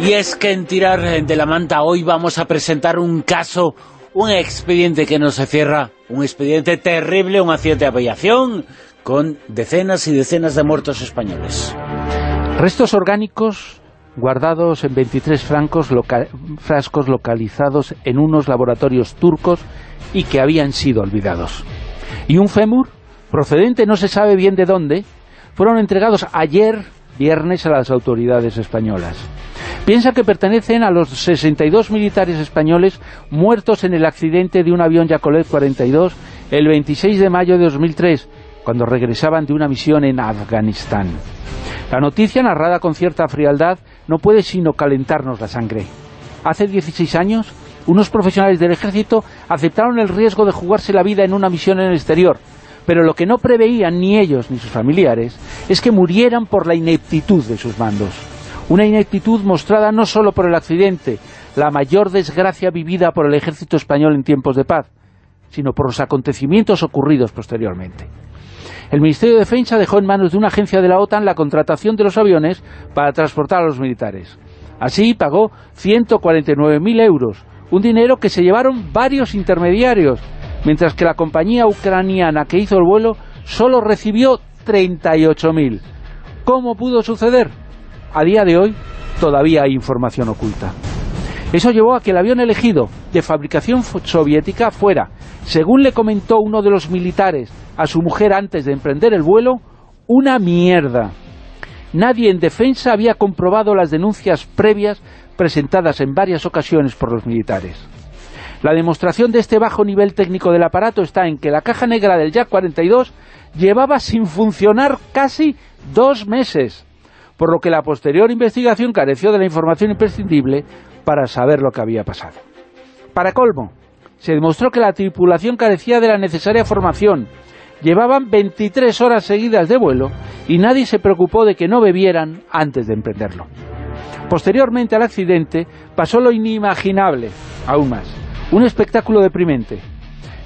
Y es que en Tirar de la Manta hoy vamos a presentar un caso, un expediente que no se cierra, un expediente terrible, un accidente de aviación con decenas y decenas de muertos españoles. Restos orgánicos guardados en 23 francos frascos localizados en unos laboratorios turcos y que habían sido olvidados. Y un fémur, procedente no se sabe bien de dónde, fueron entregados ayer, viernes, a las autoridades españolas. Piensa que pertenecen a los 62 militares españoles muertos en el accidente de un avión Yakolev 42 el 26 de mayo de 2003, cuando regresaban de una misión en Afganistán. La noticia, narrada con cierta frialdad, no puede sino calentarnos la sangre. Hace 16 años, unos profesionales del ejército aceptaron el riesgo de jugarse la vida en una misión en el exterior, pero lo que no preveían ni ellos ni sus familiares es que murieran por la ineptitud de sus mandos. Una ineptitud mostrada no solo por el accidente, la mayor desgracia vivida por el ejército español en tiempos de paz, sino por los acontecimientos ocurridos posteriormente. El Ministerio de Defensa dejó en manos de una agencia de la OTAN la contratación de los aviones para transportar a los militares. Así pagó 149.000 euros, un dinero que se llevaron varios intermediarios, mientras que la compañía ucraniana que hizo el vuelo solo recibió 38.000. ¿Cómo pudo suceder? a día de hoy todavía hay información oculta. Eso llevó a que el avión elegido, de fabricación soviética, fuera, según le comentó uno de los militares a su mujer antes de emprender el vuelo, una mierda. Nadie en defensa había comprobado las denuncias previas presentadas en varias ocasiones por los militares. La demostración de este bajo nivel técnico del aparato está en que la caja negra del Yak-42 llevaba sin funcionar casi dos meses por lo que la posterior investigación careció de la información imprescindible para saber lo que había pasado. Para colmo, se demostró que la tripulación carecía de la necesaria formación, llevaban 23 horas seguidas de vuelo y nadie se preocupó de que no bebieran antes de emprenderlo. Posteriormente al accidente pasó lo inimaginable, aún más, un espectáculo deprimente.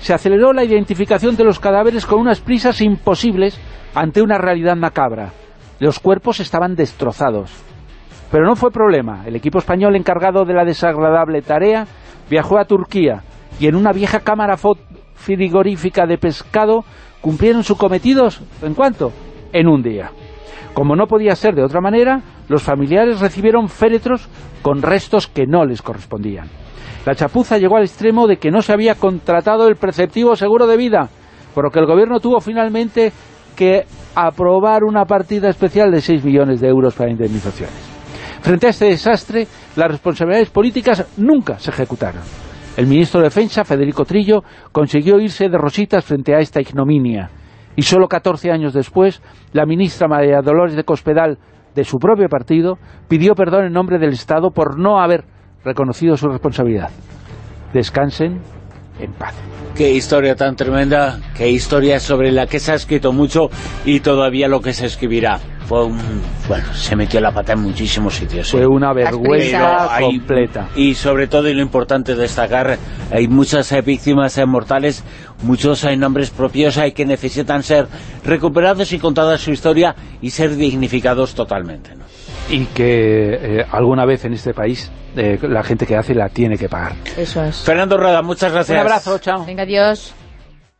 Se aceleró la identificación de los cadáveres con unas prisas imposibles ante una realidad macabra. Los cuerpos estaban destrozados. Pero no fue problema. El equipo español encargado de la desagradable tarea viajó a Turquía y en una vieja cámara frigorífica de pescado cumplieron su cometidos, ¿en cuánto? En un día. Como no podía ser de otra manera, los familiares recibieron féretros con restos que no les correspondían. La chapuza llegó al extremo de que no se había contratado el preceptivo seguro de vida, por lo que el gobierno tuvo finalmente que aprobar una partida especial de 6 millones de euros para indemnizaciones. Frente a este desastre, las responsabilidades políticas nunca se ejecutaron. El ministro de Defensa, Federico Trillo, consiguió irse de rositas frente a esta ignominia. Y solo 14 años después, la ministra María Dolores de Cospedal, de su propio partido, pidió perdón en nombre del Estado por no haber reconocido su responsabilidad. Descansen en paz. Qué historia tan tremenda, qué historia sobre la que se ha escrito mucho y todavía lo que se escribirá. Fue un, bueno, se metió la pata en muchísimos sitios. Fue una vergüenza completa. Y sobre todo, y lo importante destacar, hay muchas eh, víctimas eh, mortales, muchos hay eh, nombres propios hay que necesitan ser recuperados y contadas su historia y ser dignificados totalmente. ¿no? Y que eh, alguna vez en este país eh, la gente que hace la tiene que pagar. Eso es. Fernando Rueda, muchas gracias. Un abrazo, chao. Venga, adiós.